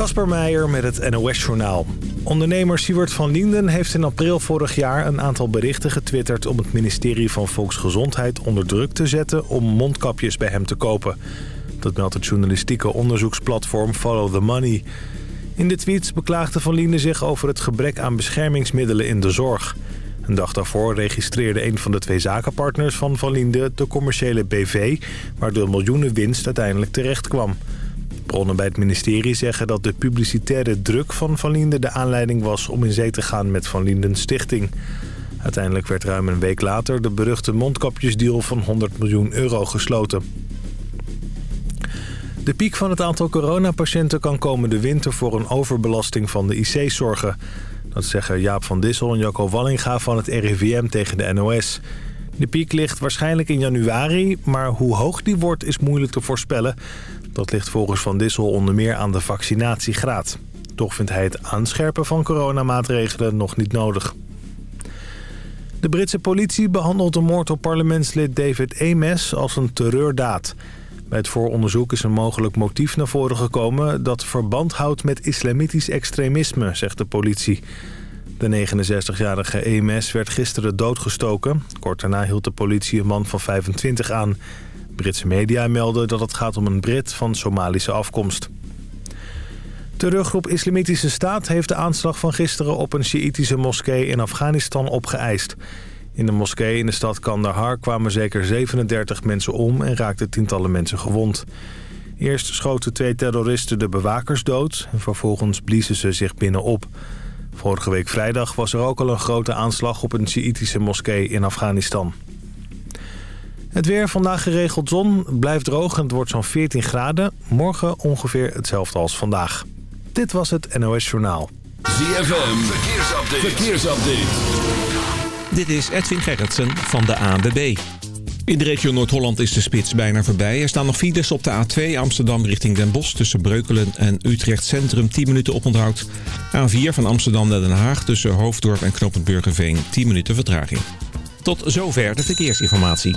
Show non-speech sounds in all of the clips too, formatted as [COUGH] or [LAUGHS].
Kasper Meijer met het NOS-journaal. Ondernemer Siewert van Linden heeft in april vorig jaar een aantal berichten getwitterd... om het ministerie van Volksgezondheid onder druk te zetten om mondkapjes bij hem te kopen. Dat meldt het journalistieke onderzoeksplatform Follow the Money. In de tweets beklaagde Van Linden zich over het gebrek aan beschermingsmiddelen in de zorg. Een dag daarvoor registreerde een van de twee zakenpartners van Van Linden de commerciële BV... waardoor miljoenen winst uiteindelijk terecht kwam. Bronnen bij het ministerie zeggen dat de publicitaire druk van Van Linden de aanleiding was om in zee te gaan met Van Linden Stichting. Uiteindelijk werd ruim een week later de beruchte mondkapjesdeal van 100 miljoen euro gesloten. De piek van het aantal coronapatiënten kan komende winter voor een overbelasting van de IC zorgen. Dat zeggen Jaap van Dissel en Jacco Wallinga van het RIVM tegen de NOS. De piek ligt waarschijnlijk in januari, maar hoe hoog die wordt is moeilijk te voorspellen. Dat ligt volgens Van Dissel onder meer aan de vaccinatiegraad. Toch vindt hij het aanscherpen van coronamaatregelen nog niet nodig. De Britse politie behandelt de moord op parlementslid David Ames als een terreurdaad. Bij het vooronderzoek is een mogelijk motief naar voren gekomen... dat verband houdt met islamitisch extremisme, zegt de politie. De 69-jarige EMS werd gisteren doodgestoken. Kort daarna hield de politie een man van 25 aan. Britse media melden dat het gaat om een Brit van Somalische afkomst. Terreurgroep Islamitische Staat heeft de aanslag van gisteren op een Sjiïtische moskee in Afghanistan opgeëist. In de moskee in de stad Kandahar kwamen zeker 37 mensen om en raakten tientallen mensen gewond. Eerst schoten twee terroristen de bewakers dood en vervolgens bliezen ze zich binnenop. Vorige week vrijdag was er ook al een grote aanslag op een Sjiïtische moskee in Afghanistan. Het weer vandaag geregeld zon, blijft droog en het wordt zo'n 14 graden. Morgen ongeveer hetzelfde als vandaag. Dit was het NOS Journaal. ZFM, verkeersupdate. verkeersupdate. Dit is Edwin Gerritsen van de ANWB. In de regio Noord-Holland is de spits bijna voorbij. Er staan nog files op de A2 Amsterdam richting Den Bosch... tussen Breukelen en Utrecht Centrum 10 minuten oponthoud. A4 van Amsterdam naar Den Haag tussen Hoofddorp en Knoppen Burgerveen 10 minuten vertraging. Tot zover de verkeersinformatie.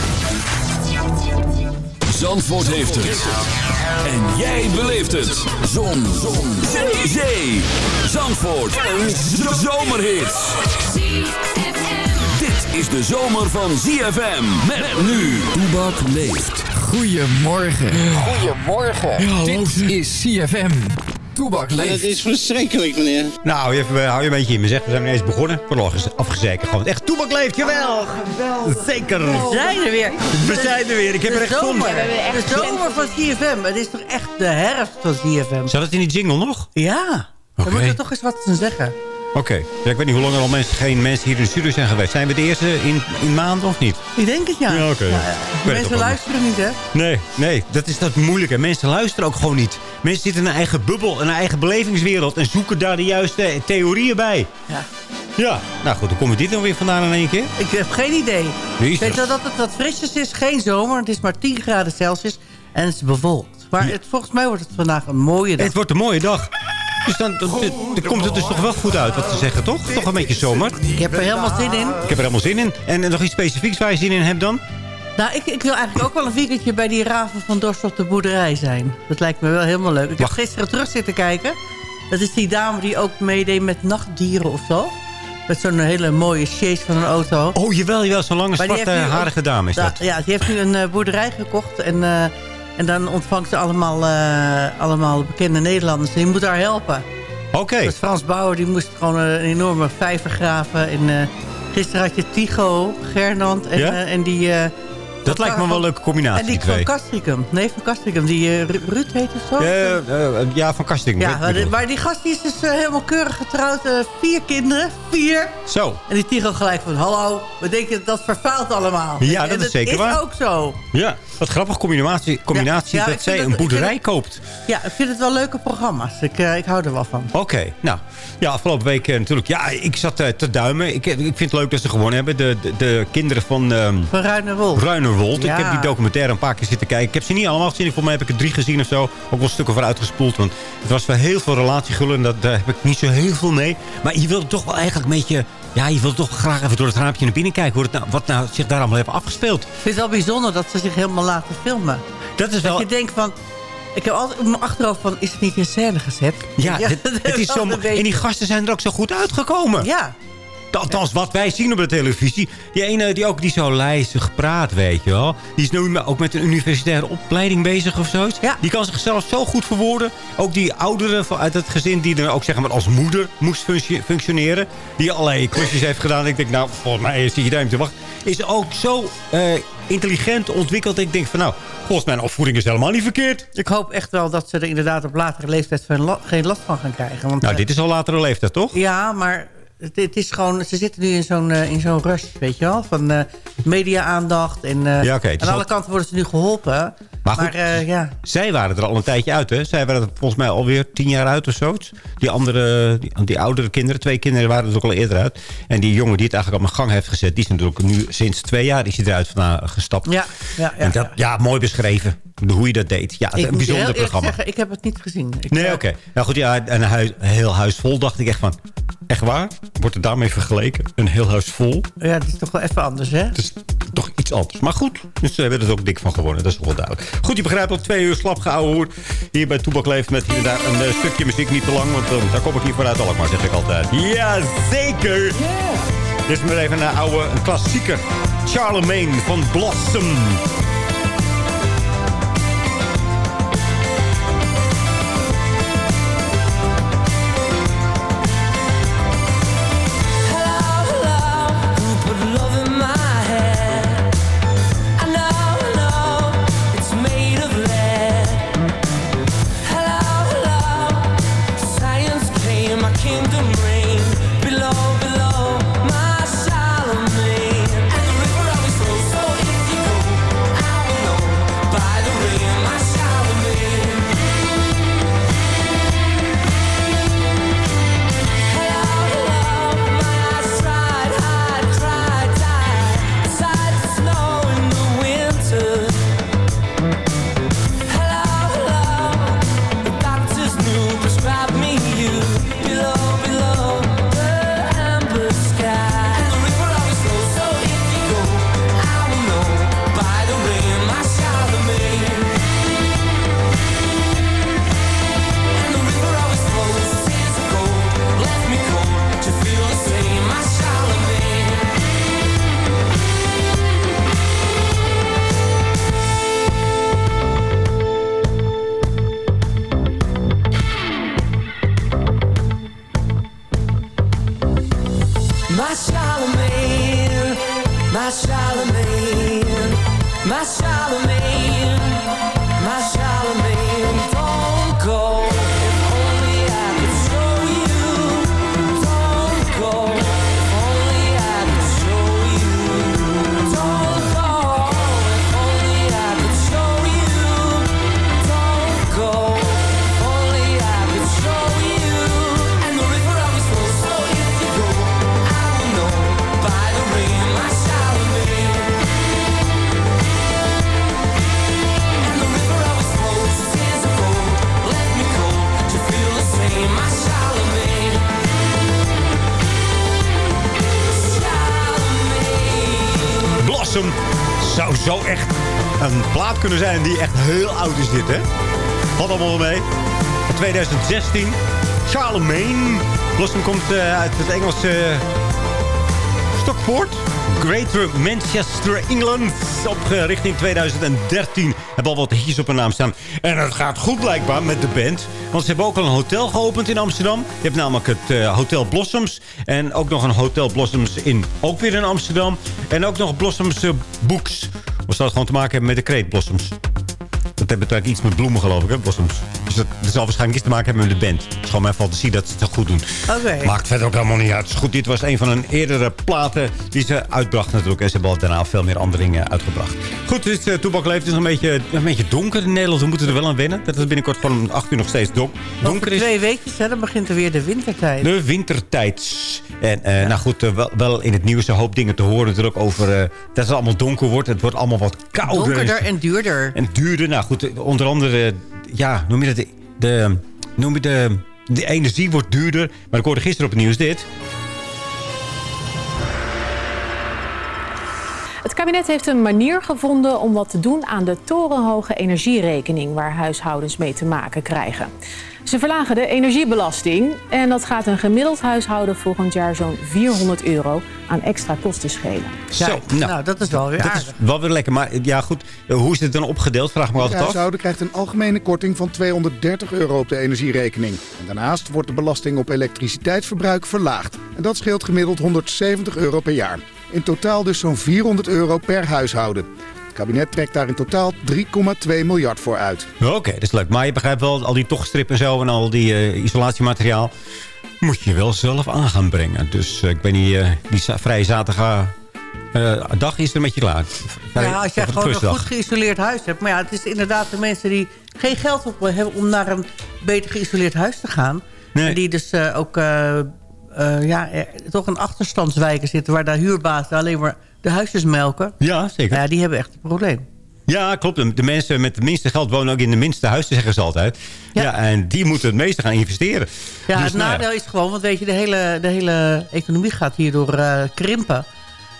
Zandvoort heeft het. En jij beleeft het. Zon. Zon. Zee. Zee. Zandvoort. Een zomerhit. Dit is de zomer van ZFM. Met nu. Toebak leeft. Goedemorgen. Goedemorgen. Dit is CFM. Toebak leeft. Het is verschrikkelijk, meneer. Nou, even, hou je een beetje in me. Zeg, we zijn ineens begonnen. We worden afgezekerd. Gewoon echt toebak leeft, jawel. Zeker. We zijn er weer. We zijn er weer. Ik heb er echt zon. De zomer van CFM. Het is toch echt de herfst van CFM. Zat het in die jingle nog? Ja. Dan Oké. moet je toch eens wat te zeggen. Oké. Ja, ik weet niet hoe lang er al mensen, geen mensen hier in de studio zijn geweest. Zijn we de eerste in, in maand of niet? Ik denk het, ja. Ja, oké. Ja, Mensen luisteren niet, hè? Nee, nee. Dat is dat moeilijke. Mensen luisteren ook gewoon niet. Mensen zitten in een eigen bubbel, in een eigen belevingswereld... en zoeken daar de juiste theorieën bij. Ja. Ja. Nou goed, dan komen we dit dan weer vandaan in één keer. Ik heb geen idee. Ik weet wel dat het wat frisjes is. Geen zomer. Het is maar 10 graden Celsius. En het is bewolkt. Maar het, volgens mij wordt het vandaag een mooie dag. Het wordt een mooie dag. Dus dan, dan, dan- dan komt het dus toch wel goed uit wat ze zeggen, toch? Toch een beetje zomer. Ik heb er helemaal zin in. Ik heb er helemaal zin in. En, en nog iets specifieks waar je zin in hebt dan? Nou, ik, ik wil eigenlijk ook wel een weekendje bij die raven van Dorst op de boerderij zijn. Dat lijkt me wel helemaal leuk. Ik heb gisteren terug zitten kijken. Dat is die dame die ook meedeed met nachtdieren of zo. Met zo'n hele mooie chase van een auto. Oh, jawel, jawel. Zo'n lange zwarte harige dame is Da- dat. Ja, die heeft nu een eh, boerderij gekocht. En, eh, en dan ontvangt ze allemaal, eh, allemaal bekende Nederlanders. Die moet haar helpen. Oké. Dus Frans Bauer die moest gewoon een enorme vijver graven. En, eh, gisteren had je Tigo, Gernand. En, Ja? eh, en die, Dat lijkt me wel een leuke combinatie, En die van Castricum. Nee, van Castricum. Die Ru- Ruud heet of zo? Ja, van Kasting. ja, maar, de- maar die gast die is dus helemaal keurig getrouwd. vier kinderen. Vier. Zo. En die Tigo gelijk van... Hallo, we denken dat vervuilt allemaal. Ja, En dat is zeker is waar. ook zo. Ja, wat grappig combinatie, combinatie Ja, ja, ik dat zij een boerderij het- koopt. Ja, ik vind het wel leuke programma's. Ik, eh, ik hou er wel van. Oké, nou. Ja, afgelopen week eh, natuurlijk. Ja, ik zat eh, te duimen. Ik, ik vind het leuk dat ze gewonnen hebben. De, de, de kinderen van ehm Van. Ruinerwold. Ja. Ik heb die documentaire een paar keer zitten kijken. Ik heb ze niet allemaal gezien. Volgens mij heb ik er drie gezien of zo. Ook wel stukken vooruit gespoeld. Want het was wel heel veel relatiegullen. En dat, daar heb ik niet zo heel veel mee. Maar je wilt toch wel eigenlijk een beetje... Ja, je wilt toch graag even door het raampje naar binnen kijken. Hoe het nou, wat nou zich daar allemaal heeft afgespeeld. Ik vind het wel bijzonder dat ze zich helemaal laten filmen. Dat is Dat wel... je denkt van... Ik heb altijd op mijn achterhoofd van... Is het niet in scène gezet? Ja, Ja, [LAUGHS] het, dat het is zo, en die gasten zijn er ook zo goed uitgekomen. Ja, Althans, wat wij zien op de televisie. Die ene die ook die zo lijzig praat, weet je wel. Die is nu ook met een universitaire opleiding bezig of zoiets. Ja. Die kan zichzelf zo goed verwoorden. Ook die oudere van- uit het gezin die dan ook zeg maar, als moeder moest functioneren. Die allerlei klusjes heeft gedaan. Ik denk, nou, volgens mij zit je daar te wachten. Is ook zo eh, intelligent ontwikkeld. Ik denk van, nou, volgens mijn opvoeding is helemaal niet verkeerd. ik hoop echt wel dat ze er inderdaad op latere leeftijd geen last van gaan krijgen. Want, Nou, eh, dit is al latere leeftijd, toch? Ja, maar het, het is gewoon... Ze zitten nu in zo'n eh, in zo'n rush, weet je wel? Van eh, media-aandacht. En eh, Ja, aan alle al- kanten worden ze nu geholpen. Maar Maar, goed, ja. Zij waren er al een tijdje uit, hè? Zij waren er volgens mij alweer tien jaar uit of zoiets. Die andere, die, die oudere kinderen, twee kinderen waren er ook al eerder uit. En die jongen die het eigenlijk op mijn gang heeft gezet... die is natuurlijk nu sinds twee jaar is hij eruit vandaan gestapt. Ja, ja, ja, en dat, ja, mooi beschreven. Hoe je dat deed. Ja, Ik een bijzonder programma. zeggen, ik heb het niet gezien. Ik, Nee, oké. Nou goed, ja, en een, huis, heel huis vol dacht ik echt van... Echt waar? Wordt er daarmee vergeleken? Een heel huis vol? Ja, dat is toch wel even anders, hè? Het is toch iets anders. Maar goed, dus ze hebben er ook dik van gewonnen. Dat is wel duidelijk. Goed, je begrijpt al twee uur slap gehouden hoor. Hier bij Toebak Leeft met hier en daar een eh, stukje muziek. Niet te lang, want eh, daar kom ik niet vooruit Alkmaar, zeg ik altijd. Jazeker! Dit is maar even een oude een klassieker. Charlemagne van Blossom. Kunnen zijn die echt heel oud is dit, hè? Wat allemaal mee. Van 2016. Charlemagne. Blossom komt eh, uit het Engelse eh, Stockport. Greater Manchester, England. Opgericht in 2013. Hebben al wat hitjes op hun naam staan. En het gaat goed blijkbaar met de band. Want ze hebben ook al een hotel geopend in Amsterdam. Je hebt namelijk het eh, Hotel Blossoms. En ook nog een Hotel Blossoms in, ook weer in Amsterdam. En ook nog Blossoms eh, Books Of zou het gewoon te maken hebben met de kreetblossoms? Dat heeft natuurlijk iets met bloemen, geloof ik, hè, blossoms. Dus dat, dat zal waarschijnlijk iets te maken hebben met de band. Het is gewoon mijn fantasie dat ze het goed doen. Oké. Maakt verder ook helemaal niet uit. Goed, dit was een van hun eerdere platen die ze uitbracht natuurlijk. En ze hebben daarna veel meer andere dingen uitgebracht. Goed, dus uh, Toebak leeft. Is een beetje, een beetje donker in Nederland. We moeten er wel aan wennen. Dat het binnenkort van 8 uur nog steeds don donker is. twee weekjes, hè, dan begint er weer de wintertijd. De wintertijd. En eh, nou goed, eh, wel, wel in het nieuws een hoop dingen te horen natuurlijk over dat het allemaal donker wordt. Het wordt allemaal wat kouder. Donkerder en duurder. En duurder. Nou goed, onder andere, ja, noem je dat? De, de, noem je de, de energie wordt duurder. Maar ik hoorde gisteren op het nieuws dit. Het kabinet heeft een manier gevonden om wat te doen aan de torenhoge energierekening waar huishoudens mee te maken krijgen. Ze verlagen de energiebelasting en dat gaat een gemiddeld huishouden volgend jaar zo'n 400 euro aan extra kosten schelen. Zo, nou, dat is wel weer dat aardig. is wel weer lekker. Maar ja goed, eh, hoe is het dan opgedeeld? Vraag me Het altijd af. huishouden krijgt een algemene korting van 230 euro op de energierekening. En daarnaast wordt de belasting op elektriciteitsverbruik verlaagd. En dat scheelt gemiddeld 170 euro per jaar. In totaal dus zo'n 400 euro per huishouden. Het kabinet trekt daar in totaal 3,2 miljard voor uit. Oké, dat is leuk. Maar je begrijpt wel, al die tochtstrip en zo en al die eh, isolatiemateriaal... moet je wel zelf aan gaan brengen. Dus eh, ik ben niet, eh, die vrije zaterdag eh, dag is er een beetje klaar. Vrij- Ja, als jij het gewoon een goed geïsoleerd huis hebt. Maar ja, het is inderdaad de mensen die geen geld op hebben om naar een beter geïsoleerd huis te gaan. Nee. En die dus eh, ook ja, toch in achterstandswijken zitten... waar de huurbazen alleen maar de huisjes melken. Ja, zeker. Ja, die hebben echt een probleem. Ja, klopt. De- mensen met het minste geld wonen ook in de minste huizen, zeggen ze altijd. Ja. en die moeten het meeste gaan investeren. Ja, Dus, het nou nadeel is gewoon, want weet je, de hele, de hele economie gaat hierdoor eh, krimpen.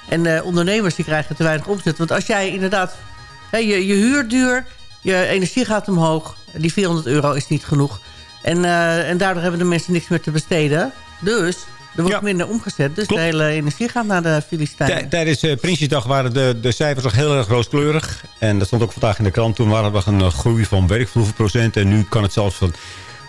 En eh, ondernemers die krijgen te weinig omzet. Want als jij inderdaad, hè, je, je huurt duur, je energie gaat omhoog. Die 400 euro is niet genoeg. En, eh, en daardoor hebben de mensen niks meer te besteden. Dus er wordt Ja. minder omgezet. Dus Klopt. de hele energie gaat naar de Filistijnen. Tij- Tijdens uh, Prinsjesdag waren de, de cijfers nog heel erg rooskleurig. En dat stond ook vandaag in de krant. Toen waren we een eh, groei van werkvloerprocent. En nu kan het zelfs van...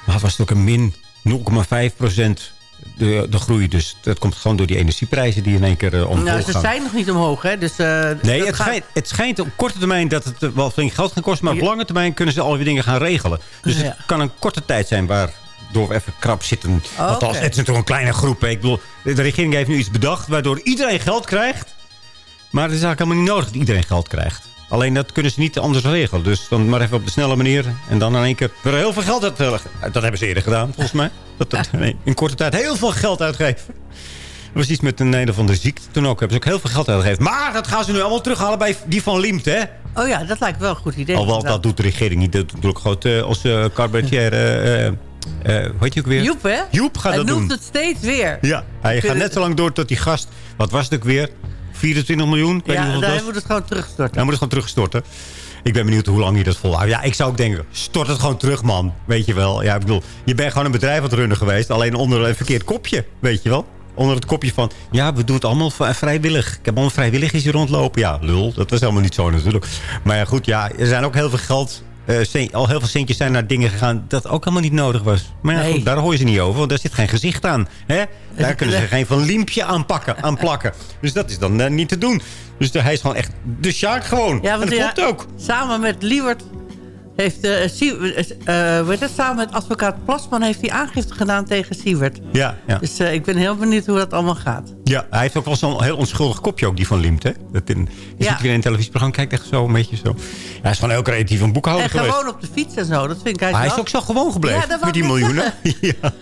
Wat was het ook een min 0,5 procent de, de groei. Dus dat komt gewoon door die energieprijzen die in één keer uh, omhoog nou, ze gaan. zijn nog niet omhoog, hè? Dus, uh, Nee, het, gaat- schijnt, het schijnt op korte termijn dat het eh, wel flink geld gaat kosten. Maar op lange termijn kunnen ze alweer dingen gaan regelen. Dus Ja. het kan een korte tijd zijn we even krap zitten. Oh, Althans, het is natuurlijk een kleine groep. hè. Ik bedoel, de regering heeft nu iets bedacht waardoor iedereen geld krijgt. Maar het is eigenlijk helemaal niet nodig dat iedereen geld krijgt. Alleen dat kunnen ze niet anders regelen. Dus dan maar even op de snelle manier. En dan in één keer weer heel veel geld uittellen. Dat hebben ze eerder gedaan, volgens mij. Dat, dat, [LAUGHS] nee, in korte tijd heel veel geld uitgeven. Dat was iets met een een of andere ziekte. Toen ook hebben ze ook heel veel geld uitgegeven. Maar dat gaan ze nu allemaal terughalen bij die van Liemt, hè? Oh ja, dat lijkt wel een goed idee. Alhoewel, inderdaad. dat doet de regering niet. Dat doet ook gewoon eh, onze cabaretier... eh eh, je ook weer? Joep, hè? Joep gaat Hij dat noemt doen. het steeds weer. Ja, hij gaat net zo lang door tot die gast... Wat was het ook weer? 24 miljoen? Weet Ja, hij moet het gewoon terugstorten. Hij moet het gewoon terugstorten. Ik ben benieuwd hoe lang hij dat volhoudt. Ja, ik zou ook denken, stort het gewoon terug, man. Weet je wel. Ja, ik bedoel, je bent gewoon een bedrijf aan het runnen geweest. Alleen onder een verkeerd kopje, weet je wel. Onder het kopje van, ja, we doen het allemaal vrijwillig. Ik heb allemaal vrijwilligers hier rondlopen. Ja, lul, dat was helemaal niet zo natuurlijk. Maar ja, goed, ja, er zijn ook heel veel geld... eh, al heel veel centjes zijn naar dingen gegaan dat ook helemaal niet nodig was. Maar ja, Nee. goed, daar hoor je ze niet over, want daar zit geen gezicht aan. Hè? Daar kunnen ze geen van liempje aan, pakken, aan plakken. Dus dat is dan eh, niet te doen. Dus hij is gewoon echt de Sjaak gewoon. Ja, en want dat ja, klopt ook. samen met Liewert heeft eh Sie- eh, eh, weet het, samen met advocaat Plasman heeft hij aangifte gedaan tegen Siewert. Ja, ja. Dus eh, ik ben heel benieuwd hoe dat allemaal gaat. ja, hij heeft ook wel zo'n heel onschuldig kopje ook, die van Liemt. Hè? Dat in, je Ja. ziet in een televisieprogramma, kijkt echt zo een beetje zo. hij is gewoon heel creatief een boekhouder En geweest. gewoon op de fiets en zo, dat vind ik Maar hij is ook zo gewoon gebleven Ja, met die miljoenen. [LAUGHS] ja.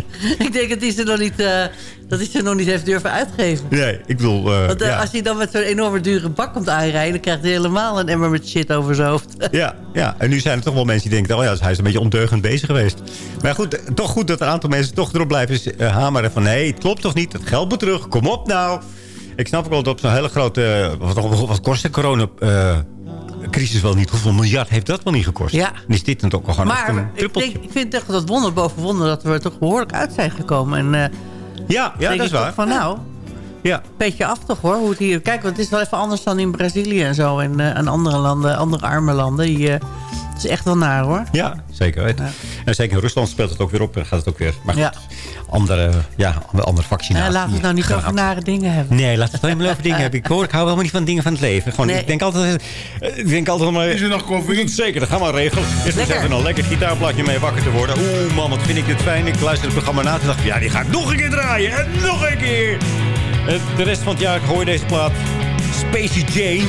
[LAUGHS] ik denk dat hij ze nog niet, eh, dat hij ze nog niet heeft durven uitgeven. Nee, ik bedoel... eh, Want eh, ja. als hij dan met zo'n enorme dure bak komt aanrijden... dan krijgt hij helemaal een emmer met shit over zijn hoofd. [LAUGHS] Ja, ja, en nu zijn er toch wel mensen die denken... oh ja, hij is een beetje ondeugend bezig geweest. Maar goed, toch goed dat een aantal mensen toch erop blijven hameren... van nee, het klopt toch niet, het geld moet terug, kom op nou. Ik snap ook wel dat op zo'n hele grote... wat, wat kost de corona-crisis wel niet? Hoeveel miljard heeft dat wel niet gekost? Ja. En is dit dan ook al gewoon maar een ik, trippeltje? denk, ik vind echt dat wonder boven wonder... dat we er toch behoorlijk uit zijn gekomen. En eh Ja, ja denk dat is waar. van nou... Ja. Petje af toch hoor. Hoe het hier, kijk, want het is wel even anders dan in Brazilië en zo. En, eh, en andere landen, andere arme landen. Die eh, is echt wel naar hoor. Ja, zeker weten. En zeker in Rusland speelt het ook weer op en gaat het ook weer. Maar goed, Ja. andere, ja, andere vaccinatie. Ja, laten we het nou niet Gaan over nare dingen hebben. Nee, laten we het helemaal over dingen hebben. Ik hoor, ik hou helemaal niet van dingen van het leven. Gewoon, Nee. ik denk altijd, eh, ik denk altijd maar... Is er nog koffie? Zeker, dat gaan we regelen. Eerst eens Lekker. even een lekker gitaarplaatje mee wakker te worden. Oeh man, wat vind ik dit fijn. Ik luister het programma na en dacht, ja, die ga ik nog een keer draaien. En nog een keer. En de rest van het jaar hoor je deze plaat. Spacey Jane.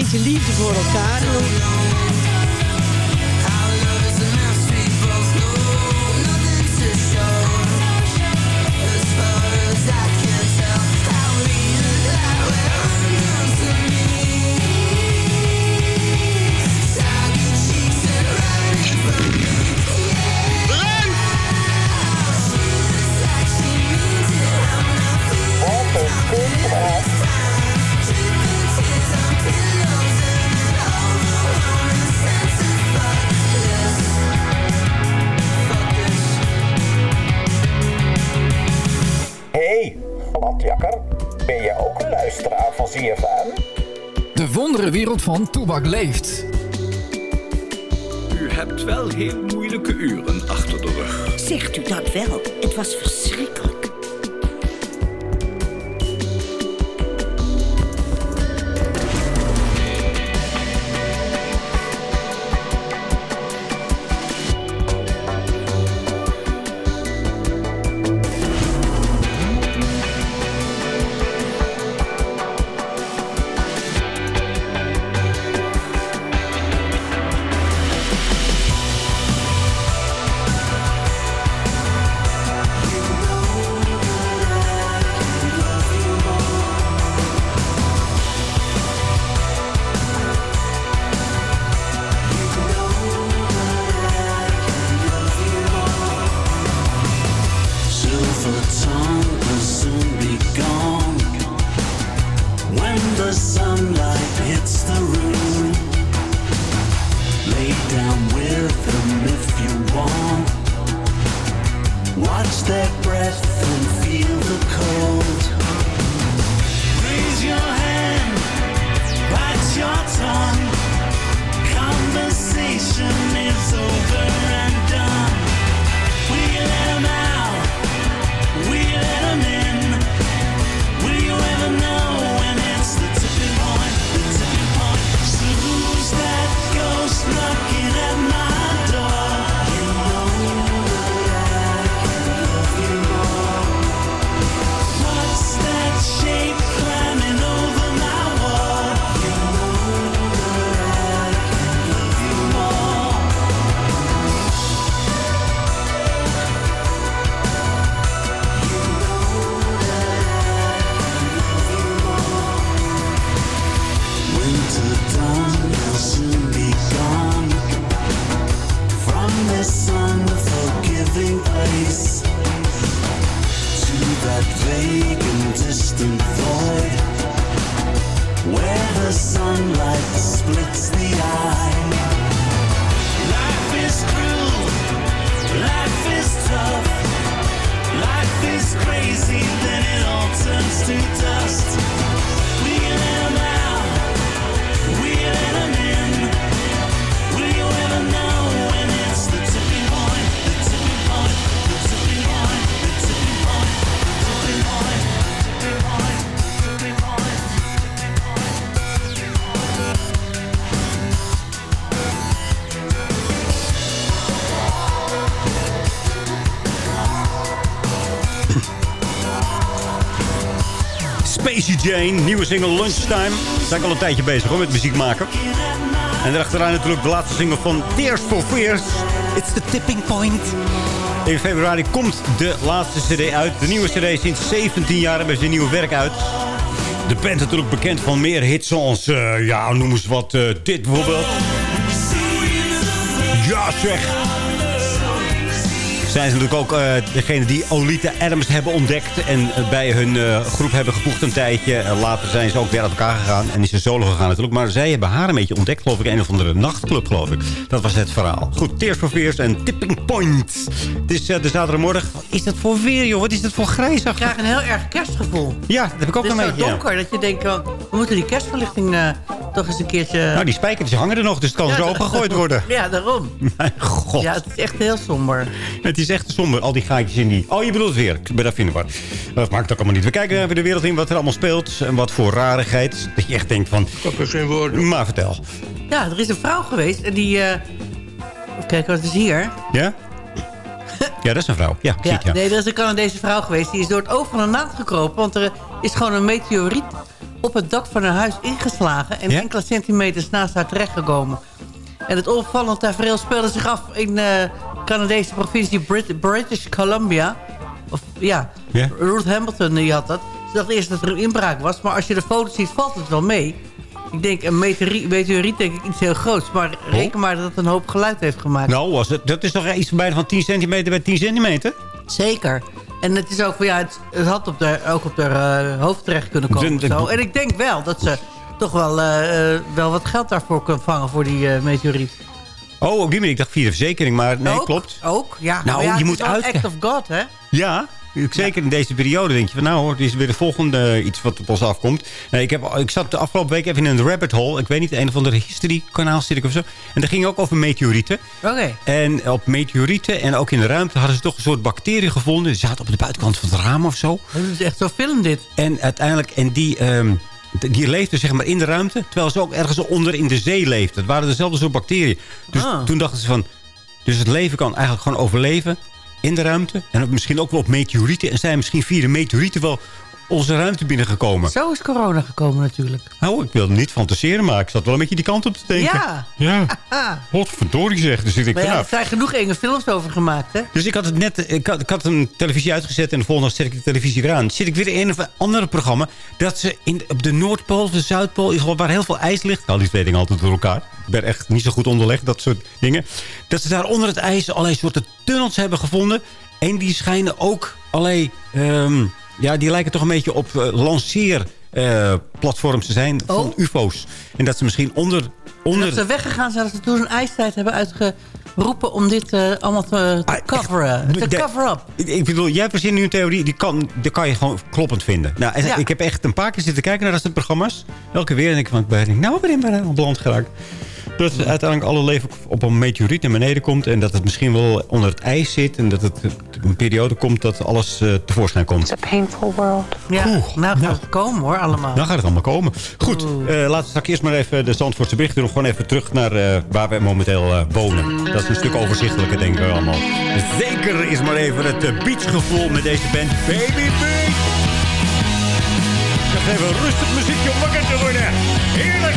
Beetje liefde voor elkaar. Toebak leeft. U hebt wel heel moeilijke uren achter de rug. Zegt u dat wel? Het was verschrikkelijk. Jane, nieuwe single Lunchtime. Zijn ik al een tijdje bezig hoor, met muziek maken. En daarachteraan natuurlijk de laatste single van Tears for Fears. It's the tipping point. In februari komt de laatste cd uit. De nieuwe cd sinds 17 jaar hebben ze een nieuw werk uit. De band natuurlijk bekend van meer hits zoals, eh, ja, noem eens wat, eh, dit bijvoorbeeld. Ja zeg. Zijn ze natuurlijk ook eh, degene die Olita Adams hebben ontdekt. En eh, bij hun eh, groep hebben gevoegd een tijdje. Later zijn ze ook weer uit elkaar gegaan. En is ze solo gegaan natuurlijk. Maar zij hebben haar een beetje ontdekt, geloof ik. Een of andere nachtclub, geloof ik. Dat was het verhaal. Goed, Tears for Fears en Tipping Point. Het is de zaterdagmorgen. Wat is dat voor weer, joh? Wat is dat voor grijs? Ik krijg een heel erg kerstgevoel. Ja, dat heb ik ook Het een is zo beetje. ja. donker dat je denkt, we moeten die kerstverlichting toch eens een keertje... Nou, die spijkers hangen er nog, dus het kan Ja, zo opgegooid worden. [LAUGHS] Ja, daarom. Mijn god. Ja, het is echt heel somber. Het is echt somber, al die gaatjes in die... Oh, je bedoelt het weer. Ik ben daar vinden waar. Dat maakt ook allemaal niet. We kijken even de wereld in, wat er allemaal speelt. En wat voor rarigheid. Dat je echt denkt van... Ik heb er geen woorden. Maar vertel. Ja, er is een vrouw geweest en die... eh Kijk, wat is hier? Ja? [LAUGHS] Ja, dat is een vrouw. Ja, Ja, ik, ja. nee, dat is een Canadese vrouw geweest. Die is door het oog van een naald gekropen. Want er is gewoon een meteoriet op het dak van haar huis ingeslagen. En Ja? enkele centimeters naast haar terechtgekomen. En het opvallende tafereel speelde zich af in de Canadese provincie Brit- British Columbia. Of ja? Ruth Hamilton die had dat. Ze dacht eerst dat er een inbraak was. Maar als je de foto's ziet, valt het wel mee. Ik denk, een meteoriet, meteoriet denk ik iets heel groots. Maar reken maar dat het een hoop geluid heeft gemaakt. Nou, was het, dat is toch iets van bijna van 10 centimeter bij 10 centimeter? Zeker. En het is ook, ja, het, het had op de, ook op haar eh, hoofd terecht kunnen komen. De- de- of zo. En ik denk wel dat ze toch wel, eh, eh, wel wat geld daarvoor kan vangen voor die meteoriet. Oh, op die manier. Ik dacht via de verzekering, maar nee, ook, klopt. Ook, ja. Nou, ja, je moet uitkijken. act of God, hè? Ja, zeker in deze periode denk je van... nou hoor, dit is weer de volgende iets wat op ons afkomt. Ik, heb, ik zat de afgelopen week even in een rabbit hole. Ik weet niet, een of andere history kanaal zit ik of zo. En dat ging ook over meteorieten. Oké. En op meteorieten en ook in de ruimte hadden ze toch een soort bacterie gevonden. Die zaten op de buitenkant van het raam of zo. Dat is echt zo'n film dit. En uiteindelijk, en die, ehm, die leefden zeg maar in de ruimte... terwijl ze ook ergens onder in de zee leefden. Het waren dezelfde soort bacteriën. Dus Ah. toen dachten ze van... dus het leven kan eigenlijk gewoon overleven in de ruimte. En misschien ook wel op meteorieten. En zijn misschien via de meteorieten wel onze ruimte binnengekomen. Zo is corona gekomen natuurlijk. Nou, ik wilde niet fantaseren, maar ik zat wel een beetje die kant op te denken. Ja. Ja. [LAUGHS] Ah. Wat verdorie zeg. Dus ik denk Maar ja, er zijn genoeg enge films over gemaakt, hè? dus ik had het net, ik had, ik had een televisie uitgezet en de volgende dag zet ik de televisie weer aan. Zit ik weer in een of andere programma dat ze in, op de Noordpool of de Zuidpool, waar heel veel ijs ligt. Haal die twee dingen altijd door elkaar. Ik ben echt niet zo goed onderlegd, dat soort dingen. Dat ze daar onder het ijs allerlei soorten tunnels hebben gevonden. En die schijnen ook allerlei, ehm, ja, die lijken toch een beetje op uh, lanceer... eh, platforms te zijn van Oh. ufo's. En dat ze misschien onder... onder Dat ze weggegaan zijn dat ze toen een ijstijd hebben uitgeroepen om dit eh, allemaal te, te coveren. Te cover-up. Ik, bedoel, jij verzint nu een theorie, die kan, die kan je gewoon kloppend vinden. Nou, en Ja. Ik heb echt een paar keer zitten kijken naar dat soort programma's. Elke weer denk ik van, ben ik nou ben ik beland geraakt. Dat uiteindelijk alle leven op een meteoriet naar beneden komt. En dat het misschien wel onder het ijs zit. En dat het een periode komt dat alles eh, tevoorschijn komt. It's a painful world. Ja, nou gaat het komen hoor, allemaal. Dan gaat het allemaal komen. Goed, eh, laten we straks eerst maar even de Zandvoortse berichten doen. Gewoon even terug naar eh, waar we momenteel wonen. Dat is een stuk overzichtelijker, denk ik allemaal. Zeker is maar even het beachgevoel met deze band Baby Beach. Nog even rustig muziekje om wakker te worden. Heerlijk.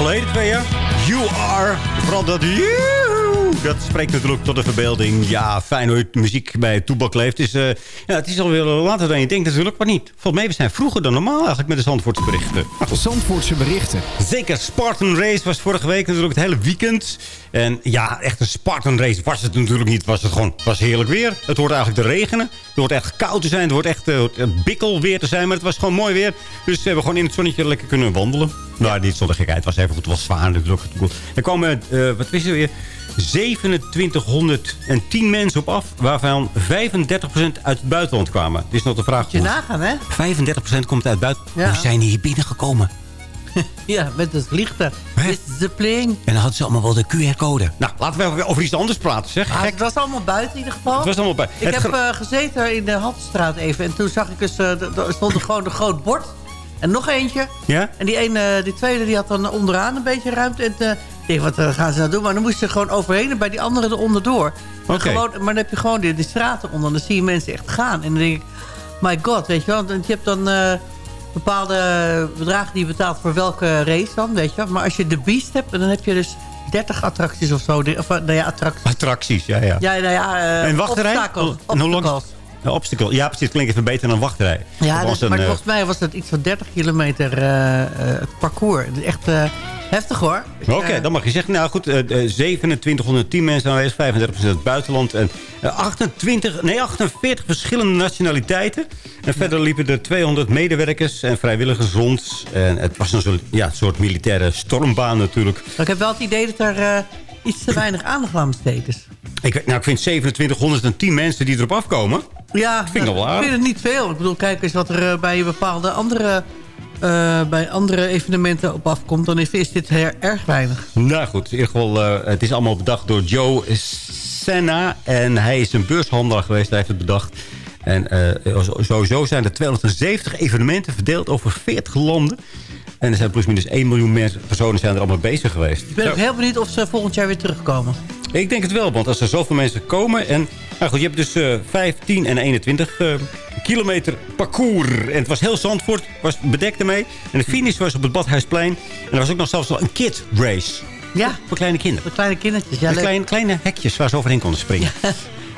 geleden, twee jaar. You Are. Vooral dat you. Dat spreekt natuurlijk tot de verbeelding. Ja, fijn hoe je muziek bij Toebak leeft. Is, eh, ja, het is alweer later dan je denkt natuurlijk, maar niet. Volgens mij we zijn vroeger dan normaal eigenlijk met de Zandvoortse berichten. Zandvoortse berichten. Zeker, Spartan Race was vorige week natuurlijk het hele weekend. En ja, echt een Spartan Race was het natuurlijk niet. Was het gewoon, was heerlijk weer. Het hoort eigenlijk te regenen. Het wordt echt koud te zijn. Het wordt echt uh, bikkel weer te zijn. Maar het was gewoon mooi weer. Dus we hebben gewoon in het zonnetje lekker kunnen wandelen. Nou, niet zonder gekheid. Het was even goed. Het was zwaar natuurlijk. Er kwamen, uh, wat wist je weer... 2710 mensen op af, waarvan 35% uit het buitenland kwamen. Dit is nog de vraag. Moet je nagaan, hè? 35% komt uit het buitenland. Ja. Hoe zijn die hier binnengekomen? [LAUGHS] Ja, met het vliegtuig. Is de playing. En dan hadden ze allemaal wel de QR-code. Nou, laten we even over iets anders praten, zeg. Ah, het was allemaal buiten in ieder geval. Het was allemaal bij. Ik Het heb eh, gezeten in de Haltestraat even. En toen zag ik dus, eh, er stond er gewoon een groot bord. En nog eentje. Ja? En die, ene, die tweede die had dan onderaan een beetje ruimte. En eh, ik denk, wat gaan ze nou doen? Maar dan moesten ze gewoon overheen en bij die andere eronder door. Maar, gewoon, maar dan heb je gewoon die, die straten onder. Dan zie je mensen echt gaan. En dan denk ik, my god, weet je wel. Want je hebt dan eh, bepaalde bedragen die je betaalt voor welke race dan, weet je wel. Maar als je de Beast hebt, dan heb je dus 30 attracties of zo. Of, eh, nou ja, attracties. Attracties, ja, ja. Ja, nou ja, eh, en wachtrij? obstakels. En hoe lang-. Een obstacle. Ja, precies. Het klinkt even beter dan wachtrij. Ja, Dat dat- maar eh, volgens mij was het iets van 30 kilometer eh, eh, het parcours. Echt heftig hoor. Oké, dan mag je zeggen. Nou goed, eh, 2710 mensen aanwezig, 35% uit het buitenland. En eh, 28, nee, 48 verschillende nationaliteiten. En verder liepen er 200 medewerkers en vrijwilligers rond. En het was een soort, ja, soort militaire stormbaan natuurlijk. Ik heb wel het idee dat er iets te weinig aandacht aan besteed is. Ik, nou, ik vind 2710 mensen die erop afkomen. Ja, vind ik wel ik vind het niet veel. Ik bedoel, kijk eens wat er eh, bij bepaalde andere, eh, bij andere evenementen op afkomt. Dan is, dit heel erg weinig. Nou goed, in ieder geval, eh, het is allemaal bedacht door Joe Senna. En hij is een beurshandelaar geweest, hij heeft het bedacht. En eh, sowieso zijn er 270 evenementen verdeeld over 40 landen. En er zijn plusminus 1 miljoen mensen, personen zijn er allemaal bezig geweest. Ik ben ook heel benieuwd of ze volgend jaar weer terugkomen. Ik denk het wel, want als er zoveel mensen komen... En, nou goed, je hebt dus eh 15 en 21 eh, kilometer parcours. En het was heel Zandvoort, was bedekt ermee. En de finish was op het Badhuisplein. En er was ook nog zelfs nog een kid race. Ja. Voor kleine kinderen. Voor kleine kindertjes. Ja, kleine, kleine hekjes waar ze overheen konden springen.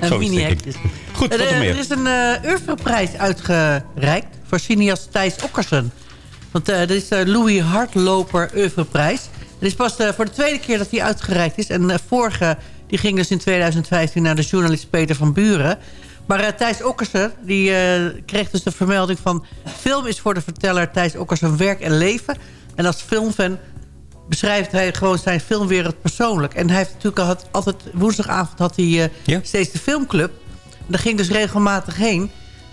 Een [LAUGHS] Zoiets, mini denk ik. hekjes. Goed, wat er, nog er meer? is een uh, uitgereikt voor cineast Thijs Okkersen. Want eh dat is de Louis Hardloper Urfaprijs. Het is pas eh, voor de tweede keer dat die uitgereikt is. En eh, vorige die ging dus in 2015 naar de journalist Peter van Buren. Maar eh, Thijs Okkersen die, kreeg dus de vermelding van... film is voor de verteller Thijs Okkersen werk en leven. En als filmfan beschrijft hij gewoon zijn filmwereld persoonlijk. En hij heeft natuurlijk had- altijd... Woensdagavond had hij steeds de filmclub. En daar ging dus regelmatig heen.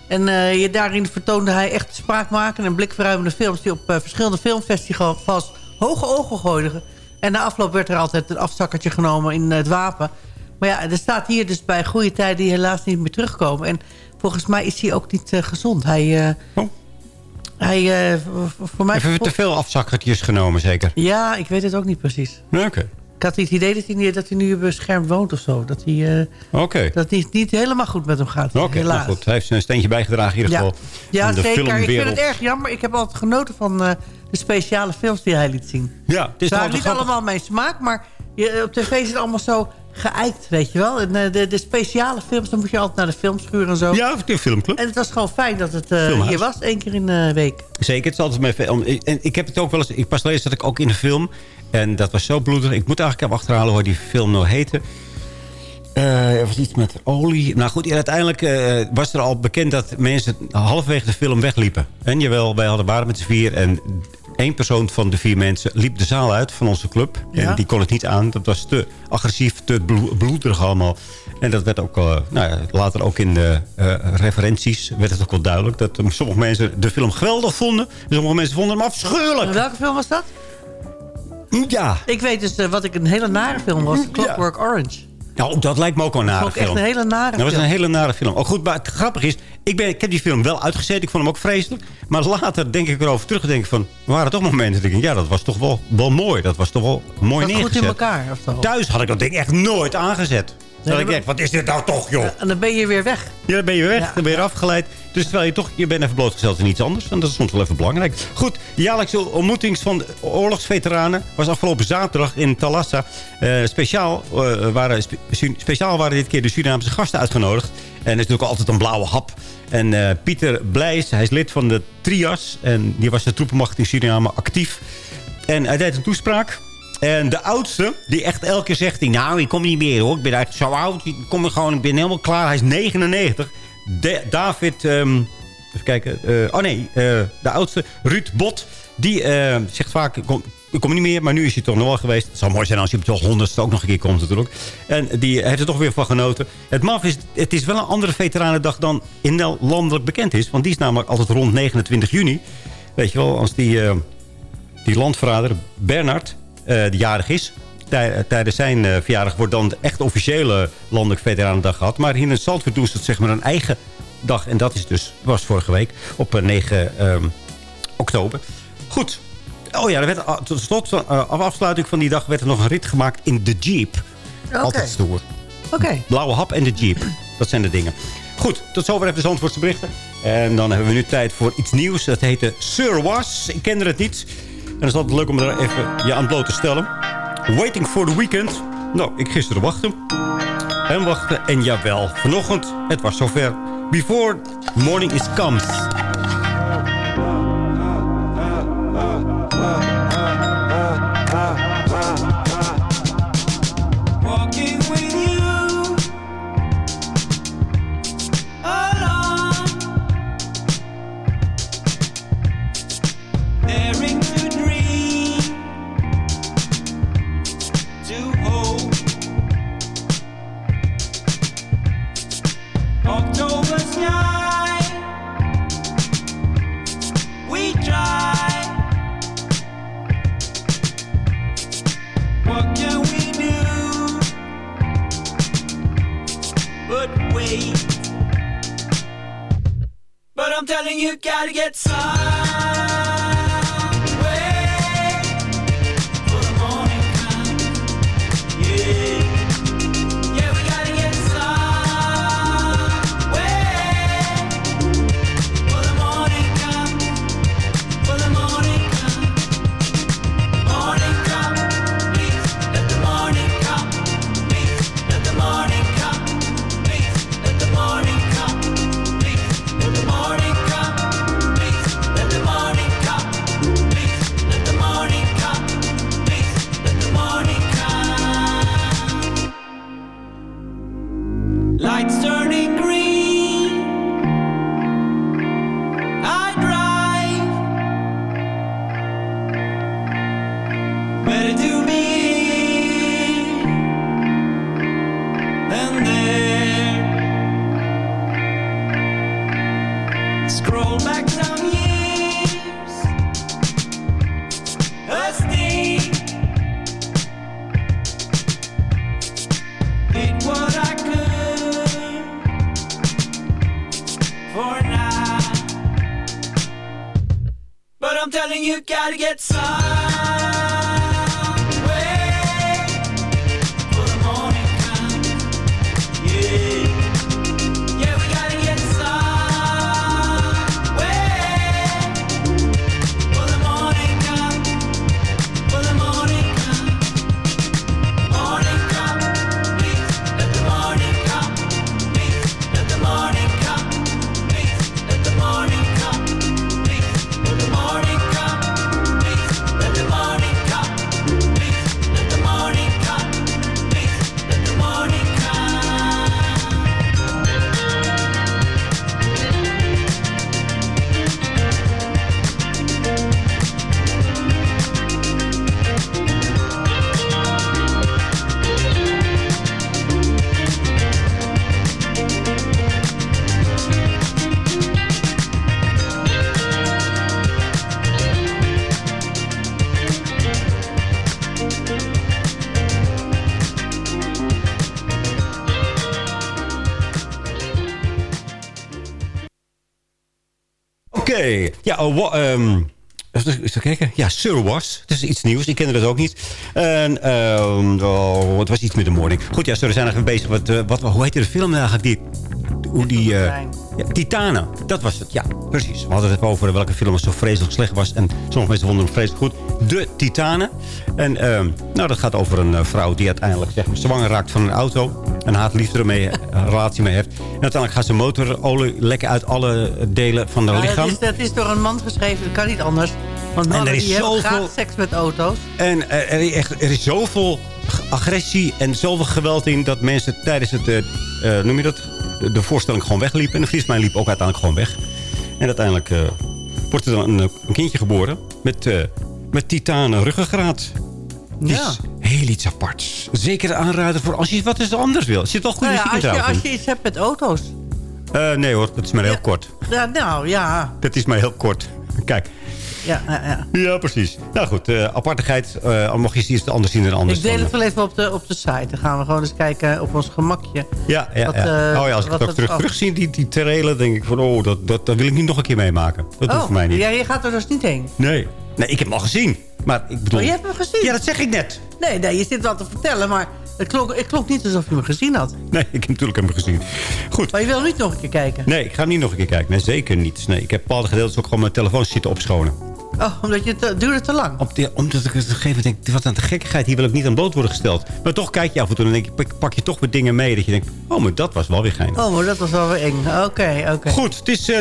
En je, daarin vertoonde hij echt spraakmakende en blikverruimende films... die op eh, verschillende filmfestivals hoge ogen gooiden. En na afloop werd er altijd een afzakkertje genomen in het wapen. Maar ja, er staat hier dus bij goede tijden die helaas niet meer terugkomen. En volgens mij is hij ook niet eh, gezond. Hij... eh, Hij, eh, voor- mij... Even te veel afzakkertjes genomen, zeker. Ja, ik weet het ook niet precies. Oké. Ik had het idee dat hij, niet- dat hij nu beschermd woont of zo. Dat, hij, eh, dat het niet, niet helemaal goed met hem gaat. Oké, nou goed. Hij heeft zijn steentje bijgedragen in ieder Ja, geval. ja de zeker. Ik vind het erg jammer. Ik heb altijd genoten van eh, de speciale films die hij liet zien. Ja, het is niet allemaal mijn smaak, maar je, op tv is het allemaal zo geëikt, weet je wel. En, eh, de, de speciale films, dan moet je altijd naar de filmschuur en zo. Ja, de filmclub. En het was gewoon fijn dat het eh, hier was, één keer in de week. Zeker, het is altijd mijn film. En ik heb het ook wel eens... Ik pas geleden zat ik ook in de film. En dat was zo bloedig. Ik moet eigenlijk even achterhalen hoe die film nou heette. Eh, er was iets met olie. Nou goed, uiteindelijk eh, was er al bekend dat mensen halverwege de film wegliepen. En jawel, wij hadden waren met z'n vier. En één persoon van de vier mensen liep de zaal uit van onze club. Ja. En die kon het niet aan. Dat was te agressief, te blo- bloederig allemaal. En dat werd ook eh, nou ja, later ook in de eh, referenties werd het ook wel duidelijk. Dat sommige mensen de film geweldig vonden. En sommige mensen vonden hem afschuwelijk. Welke film was dat? Ja. Ik weet dus wat ik een hele nare film was. Clockwork Orange. Nou, dat lijkt me ook wel een nare film. echt een hele nare Dat was een hele nare film. Oh, goed, maar het grappige is... Ik, ben, ik heb die film wel uitgezet. Ik vond hem ook vreselijk. Maar later denk ik erover terug. en Denk ik van, er waren toch momenten. dat Ik ja, dat was toch wel, wel mooi. Dat was toch wel mooi Dat goed in elkaar. Of. Thuis had ik dat ding echt nooit aangezet. Dan denk ik, wat is dit nou toch, joh? En dan ben je weer weg. Ja, dan ben je weg. Ja. Dan ben je eraf geleid. Dus terwijl je toch, je bent even blootgesteld in iets anders. En dat is soms wel even belangrijk. Goed, de jaarlijkse ontmoeting van oorlogsveteranen was afgelopen zaterdag in Talassa. Eh, speciaal, eh, waren, spe- speciaal waren dit keer de Surinaamse gasten uitgenodigd. En er is natuurlijk altijd een blauwe hap. En eh, Pieter Blijs, hij is lid van de Trias. En die was de troepenmacht in Suriname actief. En hij deed een toespraak. En de oudste, die echt elke keer zegt... hij, Nou, ik kom niet meer hoor. Ik ben echt zo oud. Ik, kom gewoon, ik ben helemaal klaar. Hij is 99. De- David... ehm, even kijken. eh, oh nee, eh, de oudste, Ruud Bot. Die eh, zegt vaak... Ik kom, ik kom niet meer, maar nu is hij toch nog wel geweest. Het zou mooi zijn als hij op de honderdste ook nog een keer komt natuurlijk. En die heeft er toch weer van genoten. Het maf is, het is wel een andere veteranendag dan in landelijk bekend is. Want die is namelijk altijd rond 29 juni. Weet je wel, als die... eh, die landverrader Bernard, die jarig is. Tij- Tijdens zijn eh, verjaardag wordt dan de echt officiële landelijk veteranendag gehad. Maar hier in Zandvoort doen ze het zeg maar een eigen dag. En dat is dus, was vorige week op eh, 9 ehm, oktober. Goed. Oh ja, er werd, ah, tot slot, van, eh, afsluiting van die dag werd er nog een rit gemaakt in de Jeep. Altijd stoer. Oké. Blauwe hap en de Jeep. Dat zijn de dingen. Goed, tot zover even de Zandvoortse berichten. En dan hebben we nu tijd voor iets nieuws. Dat heette Sir Was. Ik kende het niet. En het is altijd leuk om er even je aan bloot te stellen. Waiting for the weekend. Nou, ik gisteren wachten. En wachten. En jawel, vanochtend, het was zover. Before morning is comes. Oké. Ja, oh, ehm, kijken. Ja, Sir Was. Dat is iets nieuws. Ik kende dat ook niet. En oh, het was iets met de morning. Goed, ja, sorry, we zijn even bezig. Wat, eh, wat, hoe heette de film eigenlijk? Die, hoe die, eh, ja, Titanen. Dat was het, ja, precies. We hadden het over welke film zo vreselijk slecht was. En sommige mensen vonden hem vreselijk goed. De Titanen. En ehm, nou, dat gaat over een eh, vrouw die uiteindelijk zeg maar, zwanger raakt van een auto. En haat-liefde [LAUGHS] relatie mee heeft. En uiteindelijk gaat zijn motorolie lekken uit alle delen van haar Ja, lichaam. dat, is, dat is door een man geschreven, dat kan niet anders. Want mannen er is die hebben zoveel- graag seks met auto's. En er, er, is echt, er is zoveel agressie en zoveel geweld in... dat mensen tijdens het, eh, eh, noem je dat, de, de voorstelling gewoon wegliepen. En de mij liep ook uiteindelijk gewoon weg. En uiteindelijk eh, wordt er dan een, een kindje geboren met, eh met titanen ruggengraat. Ja. is heel iets aparts. Zeker aanraden voor als je wat eens anders wil. Zit wel goede Nou ja, muziek als, in je, als je iets hebt met auto's. Eh, nee hoor, dat is maar heel kort. Ja, nou, ja. Dat is maar heel kort. Kijk. Ja, ja, ja. Ja, precies. Nou goed, eh, apartigheid. al mocht je iets anders zien dan anders. Ik deel het wel even op de, op de site. Dan gaan we gewoon eens kijken op ons gemakje. Ja, ja, Wat, ja. eh, oh ja, als ik het ook terug, terugzie, die, die trailer, denk ik van... oh, dat, dat, dat wil ik niet nog een keer meemaken. Dat hoeft oh, voor mij niet. Ja, je gaat er dus niet heen. Nee. nee, ik heb hem al gezien. Maar ik bedoel... Oh, je hebt hem gezien? Ja, dat zeg ik net. Nee, nee, je zit wel te vertellen, maar het klonk, het klonk niet alsof je hem gezien had. Nee, ik heb natuurlijk hem gezien. Goed. Maar je wil niet nog een keer kijken? Nee, ik ga niet nog een keer kijken. Nee, zeker niet. Nee, ik heb bepaalde gedeeltes ook gewoon mijn telefoon zitten opschonen. Oh, omdat je het duurde te lang. Op die, omdat ik op een gegeven moment denk, wat een gekkigheid, hier wil ik niet aan bloot worden gesteld. Maar toch kijk je af en toe en denk pak- pak je toch wat dingen mee. Dat je denkt, oh, maar dat was wel weer geinig. Oh, maar dat was wel weer eng. Oké, oké. Goed, het is uh.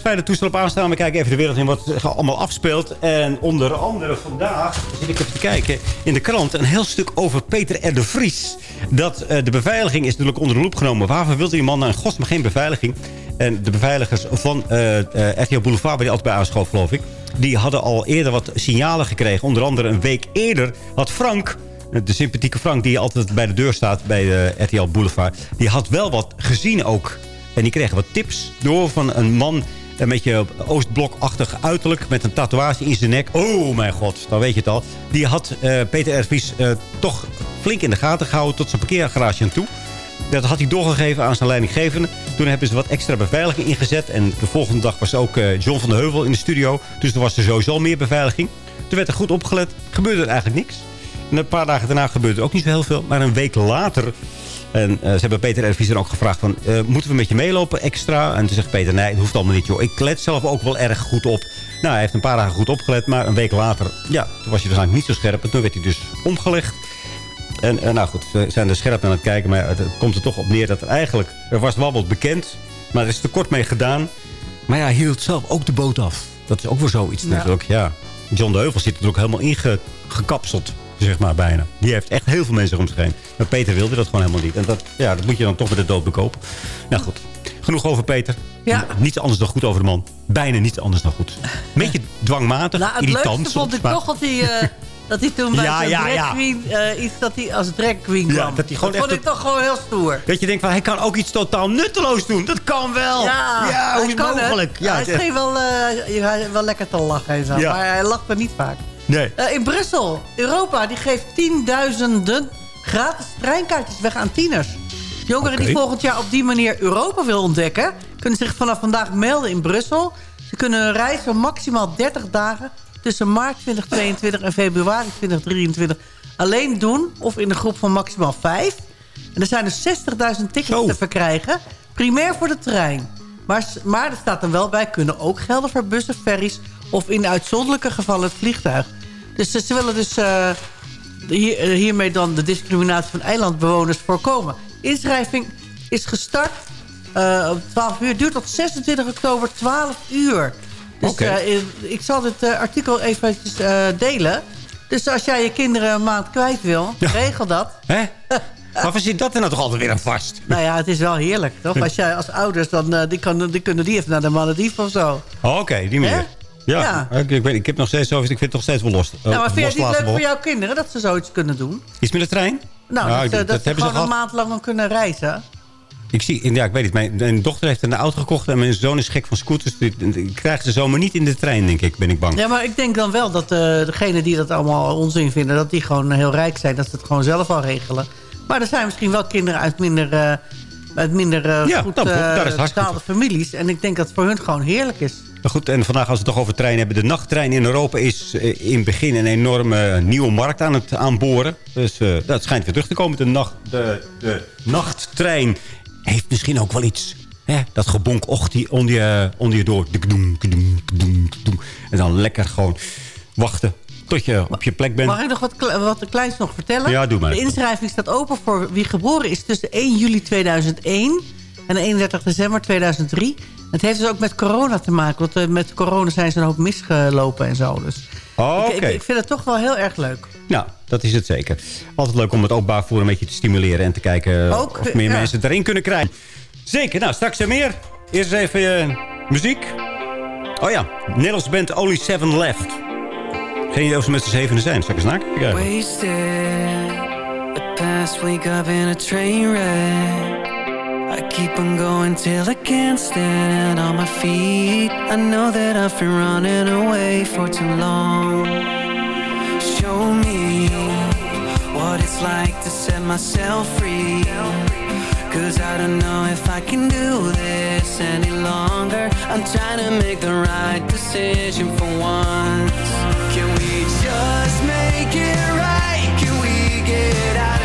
Fijne toestel op aanstaan. We kijken even de wereld in wat zich allemaal afspeelt. En onder andere vandaag zit ik even te kijken in de krant. Een heel stuk over Peter R. de Vries. Dat eh, de beveiliging is natuurlijk onder de loep genomen. Waarvoor wilde die man nou in godsnaam geen beveiliging? En de beveiligers van eh, RTL Boulevard, waar die altijd bij aanschoof, geloof ik... die hadden al eerder wat signalen gekregen. Onder andere een week eerder had Frank... De sympathieke Frank die altijd bij de deur staat bij de RTL Boulevard... die had wel wat gezien ook. En die kreeg wat tips door van een man... een beetje Oostblokachtig uiterlijk... met een tatoeage in zijn nek. Oh mijn god, dan weet je het al. Die had eh, Peter R. Vries eh, toch flink in de gaten gehouden... tot zijn parkeergarage aan toe. Dat had hij doorgegeven aan zijn leidinggevende. Toen hebben ze wat extra beveiliging ingezet. En de volgende dag was ook eh, John van der Heuvel in de studio. Dus er was er sowieso meer beveiliging. Toen werd er goed opgelet. Gebeurde er eigenlijk niks. En een paar dagen daarna gebeurde er ook niet zo heel veel. Maar een week later... En eh, ze hebben Peter R. Vries dan ook gevraagd van... eh, moeten we met je meelopen extra? En toen zegt Peter, nee, het hoeft allemaal niet, joh. Ik let zelf ook wel erg goed op. Nou, hij heeft een paar dagen goed opgelet. Maar een week later, ja, toen was hij waarschijnlijk niet zo scherp. En toen werd hij dus omgelegd. En nou goed, we zijn er scherp aan het kijken. Maar het, het komt er toch op neer dat er eigenlijk... Er was wel wat bekend. Maar er is te kort mee gedaan. Maar ja, hij hield zelf ook de boot af. Dat is ook weer zoiets Ja. natuurlijk. Ja. John de Heuvel zit er ook helemaal ingekapseld. Zeg maar bijna. Die heeft echt heel veel mensen om zich heen. Maar Peter wilde dat gewoon helemaal niet. En dat, ja, dat moet je dan toch met de dood bekopen. Nou goed, genoeg over Peter. Ja. Niets anders dan goed over de man. Bijna niets anders dan goed. Beetje dwangmatig, Nou, het irritant leukste vond ik toch dat hij, eh, [LAUGHS] dat hij toen bij Ja, zijn ja, drag ja. queen... eh, iets dat hij als drag queen Ja, kwam. dat hij gewoon vond ik toch gewoon heel stoer. Dat je denkt van, hij kan ook iets totaal nutteloos doen. Dat kan wel. Ja, ja hoe hij is kan het. mogelijk? Ja, hij schreef wel, eh, wel lekker te lachen en zo. Ja. Maar hij lacht er niet vaak. Nee. Eh, in Brussel, Europa, die geeft tienduizenden gratis treinkaartjes weg aan tieners. Jongeren die volgend jaar op die manier Europa willen ontdekken... kunnen zich vanaf vandaag melden in Brussel. Ze kunnen een reis van maximaal 30 dagen... tussen maart 2022 en februari 2023 alleen doen... of in een groep van maximaal 5. En er zijn dus 60.000 tickets te verkrijgen. Primair voor de trein. Maar, maar er staat er wel bij... kunnen ook gelden voor bussen, ferries... of in uitzonderlijke gevallen het vliegtuig. Dus ze, willen dus eh, hier, eh, hiermee dan de discriminatie van eilandbewoners voorkomen. Inschrijving is gestart eh om 12 uur. Duurt tot 26 oktober 12 uur. Dus Oké. eh, ik zal dit eh, artikel even eh, delen. Dus als jij je kinderen een maand kwijt wil, regel dat. Hè? Waarvoor zit dat er nou toch altijd weer aan vast? [LAUGHS] Nou ja, het is wel heerlijk, toch? Als jij als ouders, dan die, kan, die kunnen die even naar de Malediven of zo. Oh, Oké, die manier. Hè? Ja, Ik, ik, weet, ik heb nog steeds ik vind het nog steeds wel los. nou, maar vind je het leuk voor jouw kinderen dat ze zoiets kunnen doen? Iets met de trein? Nou, Nou, dat, dat, dat ze hebben ze gewoon een maand lang kunnen reizen. Ik zie, ja, ik weet niet. Mijn, mijn dochter heeft een auto gekocht en mijn zoon is gek van scooters. Die, die krijgen ze zomaar niet in de trein, denk ik, ben ik bang. Ja, maar ik denk dan wel dat uh, degenen die dat allemaal onzin vinden... dat die gewoon heel rijk zijn, dat ze het gewoon zelf al regelen. Maar er zijn misschien wel kinderen uit minder, uh, uit minder uh, Ja, goed betaalde families. En ik denk dat het voor hun gewoon heerlijk is. Goed, en vandaag als we het toch over treinen hebben. De nachttrein in Europa is eh, in het begin een enorme nieuwe markt aan het aanboren. Dus eh, dat schijnt weer terug te komen. De, nacht, de, de nachttrein heeft misschien ook wel iets... Hè? Dat gebonk ochtend onder je, onder je door. En dan lekker gewoon wachten tot je op je plek bent. Mag ik nog wat, kle- wat kleins nog vertellen? Ja, doe maar. De inschrijving staat open voor wie geboren is tussen 1 juli 2001 en 31 december 2003. Het heeft dus ook met corona te maken. Want eh, met corona zijn ze een hoop misgelopen en zo. Dus Oh, ik, oké. ik, ik vind het toch wel heel erg leuk. Nou, dat is het zeker. Altijd leuk om het openbaar voer een beetje te stimuleren... en te kijken Ook, of meer ja. mensen erin kunnen krijgen. Zeker, nou, straks er meer. Eerst even eh, muziek. Oh ja, Nederlands band Only Seven Left. Geen idee of ze met z'n zevenen zijn. Zal ik eens nakijken? Ja. Wasted The past week I've been a train wreck I keep on going till I can't stand on my feet. I know that I've been running away for too long. Show me what it's like to set myself free. Cause I don't know if I can do this any longer. I'm trying to make the right decision for once. Can we just make it right? Can we get out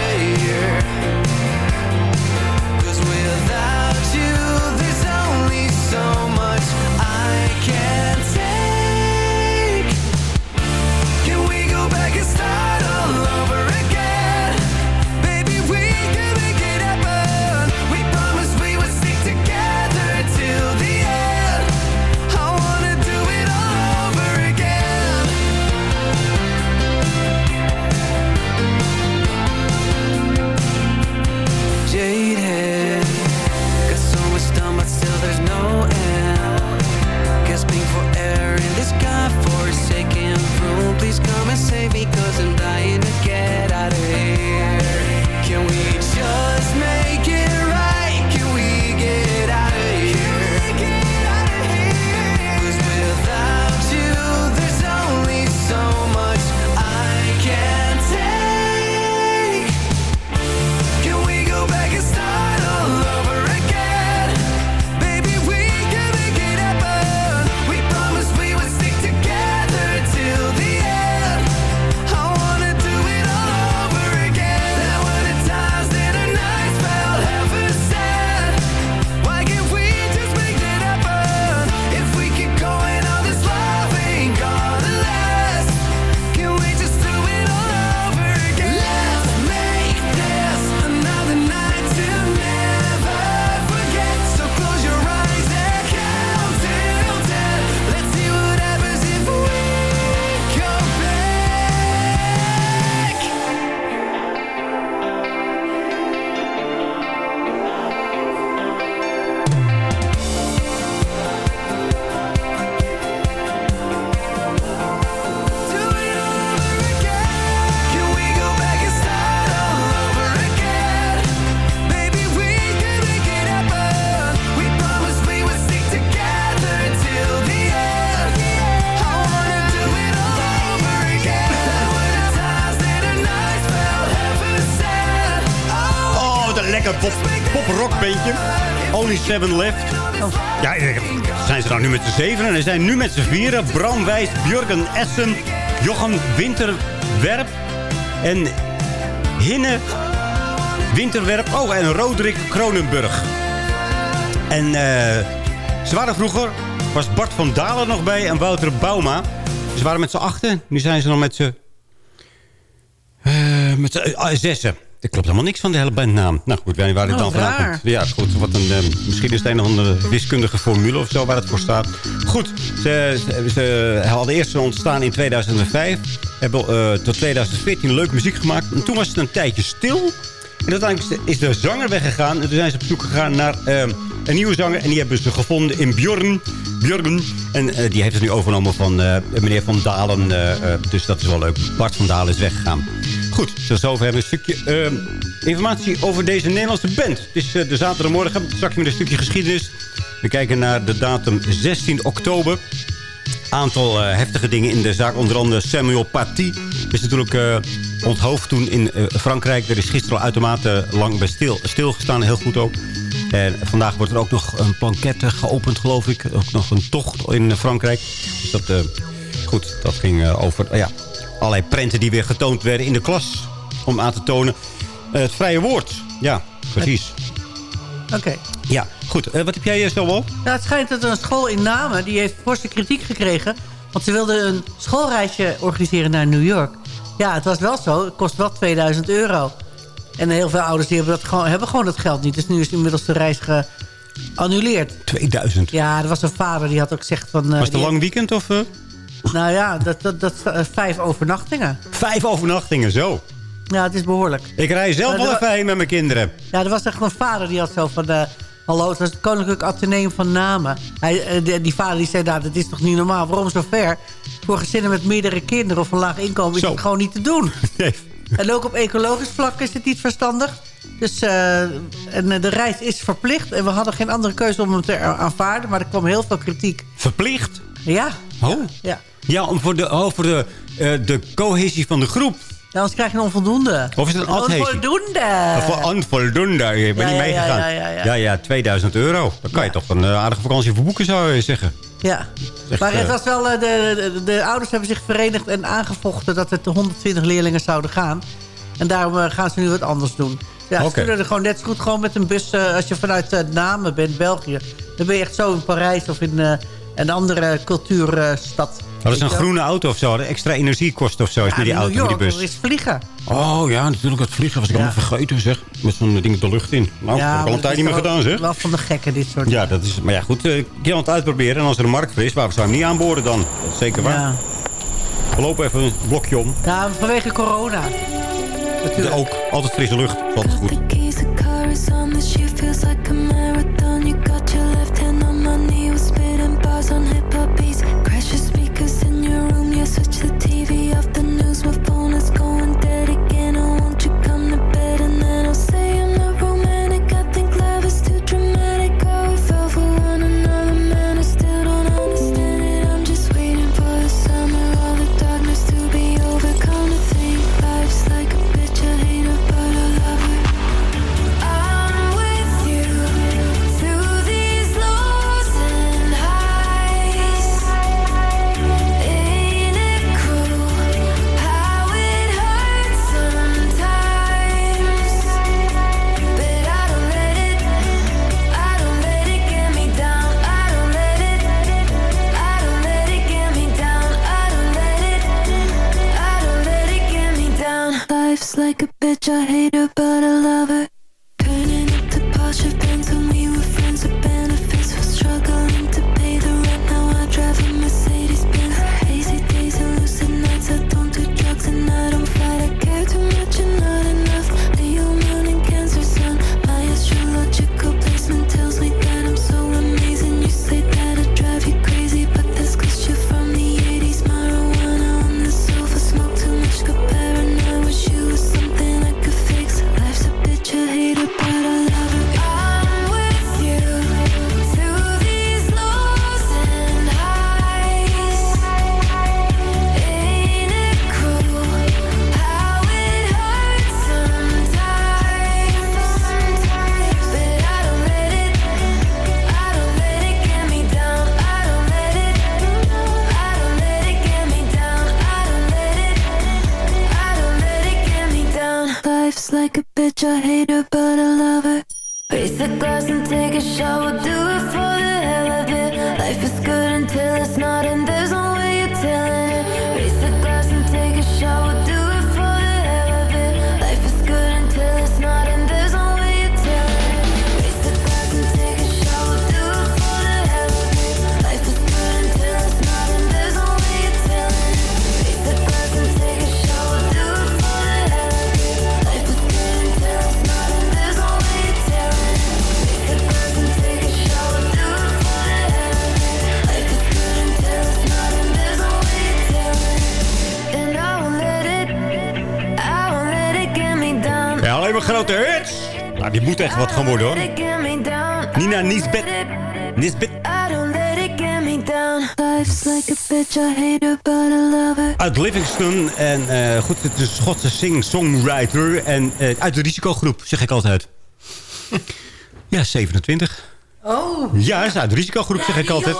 Seven Left. Ja, zijn ze nou nu met z'n zevenen? En ze zijn nu met z'n vieren. Bram Wijs, Björgen Essen, Jochem Winterwerp en Hinne Winterwerp. Oh, en Roderick Kronenburg. En eh, ze waren vroeger, was Bart van Dalen nog bij en Wouter Bauma. Ze waren met z'n achten. Nu zijn ze nog met z'n eh, met z'n zessen. Er klopt helemaal niks van de hele bandnaam. Nou goed, waar het Oh, dan vandaan komt. Ja, goed. Wat een, eh, misschien is het een of andere wiskundige formule of zo waar het voor staat. Goed, ze, ze, ze hadden eerst ontstaan in 2005. Hebben eh, tot 2014 leuke muziek gemaakt. En toen was het een tijdje stil. En uiteindelijk is de zanger weggegaan. En toen zijn ze op zoek gegaan naar eh, een nieuwe zanger. En die hebben ze gevonden in Bjorn. Björgen. En eh, die heeft het nu overgenomen van eh, meneer Van Dalen. dus dat is wel leuk. Bart Van Dalen is weggegaan. Goed, tot zover hebben we een stukje eh, informatie over deze Nederlandse band. Het is eh, de zaterdagmorgen. Straks met een stukje geschiedenis. We kijken naar de datum 16 oktober aantal eh, heftige dingen in de zaak. Onder andere Samuel Paty is natuurlijk eh, onthoofd toen in Frankrijk. Er is gisteren al uitermate lang bij stil, stilgestaan. Heel goed ook. En vandaag wordt er ook nog een planquette geopend, geloof ik. Ook nog een tocht in Frankrijk. Dus dat, goed, dat ging over ja, allerlei prenten die weer getoond werden in de klas. Om aan te tonen eh, het vrije woord. Ja, precies. Oké. Ja, goed. Eh, wat heb jij zo wel? Nou, het schijnt dat een school in Namen... die heeft forse kritiek gekregen... want ze wilden een schoolreisje organiseren naar New York. Ja, het was wel zo. Het kost wel 2000 euro. En heel veel ouders die hebben, dat gewoon, hebben gewoon dat geld niet. Dus nu is inmiddels de reis geannuleerd. 2000. Ja, er was een vader die had ook gezegd van... eh, Was het een lang weekend of... Nou ja, dat, dat, dat, eh, vijf overnachtingen. Vijf overnachtingen, zo. Ja, het is behoorlijk. Ik rij zelf wel even heen met mijn kinderen. Ja, er was echt een vader die had zo van... eh, Hallo, het was het Koninklijk Atheneum van Namen. Hij, eh, die, die vader die zei, nou, dat is toch niet normaal? Waarom zo ver? Voor gezinnen met meerdere kinderen of een laag inkomen... is het gewoon niet te doen. [LAUGHS] Nee. En ook op ecologisch vlak is het niet verstandig. Dus en, de reis is verplicht. En we hadden geen andere keuze om hem te aanvaarden. Maar er kwam heel veel kritiek. Verplicht? Ja. Oh. Ja. Ja, om voor de, oh, voor de, eh, de cohesie van de groep. Ja, anders krijg je een onvoldoende. Of is het een adhesie? Onvoldoende. Voor onvoldoende. Ik ben Ja, niet ja, meegegaan. ja, ja, ja. ja, ja, 2000 euro. Dan kan je toch een eh, aardige vakantie verboeken, zou je zeggen. Ja, Echt, maar het eh, was wel, de, de, de ouders hebben zich verenigd en aangevochten dat het de 120 leerlingen zouden gaan. En daarom gaan ze nu wat anders doen. Ja, ze kunnen er gewoon net zo goed gewoon met een bus, als je vanuit Namen bent, België. Dan ben je echt zo in Parijs of in een andere cultuurstad. Dat is een groene auto of zo. dat Extra energie kost of zo is Ja, met die auto, met die bus. dat is vliegen. Oh ja, natuurlijk het vliegen was ik Ja. allemaal vergeten zeg. Met zo'n ding de lucht in. Nou, dat heb ik al een tijd niet meer gedaan zeg. Wel van de gekken dit soort Ja, dat is, maar ja goed, eh, ik kan het uitproberen. En als er een markt voor is, waarom zou je hem niet aanboren dan? Dat is zeker waar. Ja. We lopen even een blokje om. Ja, vanwege corona. Natuurlijk. Ook altijd frisse lucht. Dat is altijd goed. such a like a bitch, I hate her, but I love Livingston. En eh, goed, het is een Schotse sing-songwriter. En eh, uit de risicogroep, zeg ik altijd. [LAUGHS] Ja, 27. Oh. Ja, dat is uit de risicogroep, zeg ik altijd.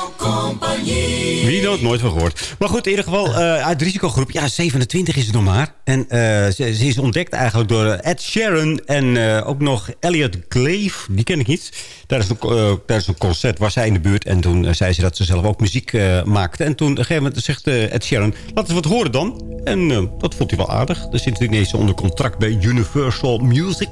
Wie nooit nooit van gehoord. Maar goed, in ieder geval eh, uit de risicogroep. Ja, 27 is het nog maar. En eh, ze, is ontdekt eigenlijk door Ed Sheeran en eh, ook nog Elliot Glave. Die ken ik niet. Tijdens een, eh, tijdens een concert was zij in de buurt. En toen eh, zei ze dat ze zelf ook muziek eh, maakte. En toen op een gegeven moment zegt eh, Ed Sheeran... laat eens wat horen dan. En eh, dat vond hij wel aardig. Dan zit ineens onder contract bij Universal Music.